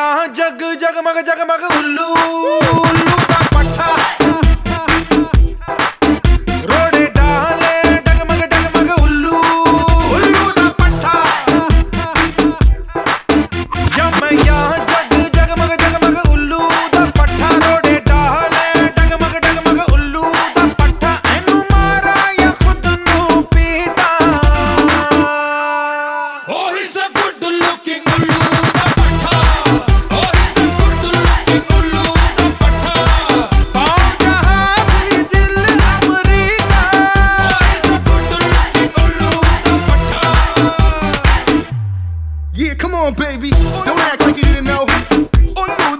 यहाँ जग जग मग जग मग उल्लू Come on, baby, don't act like you didn't know. Oh no,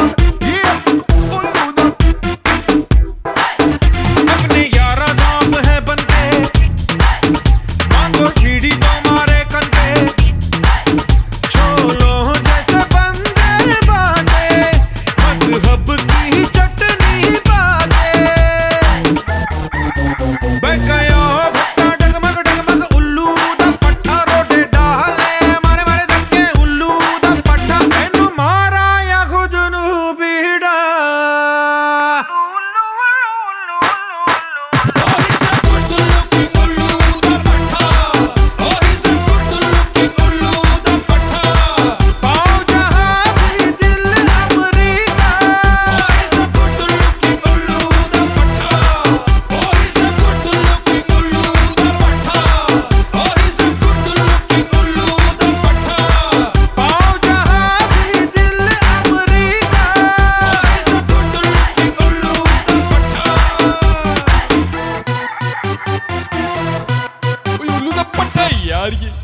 Jamaica. Sergi.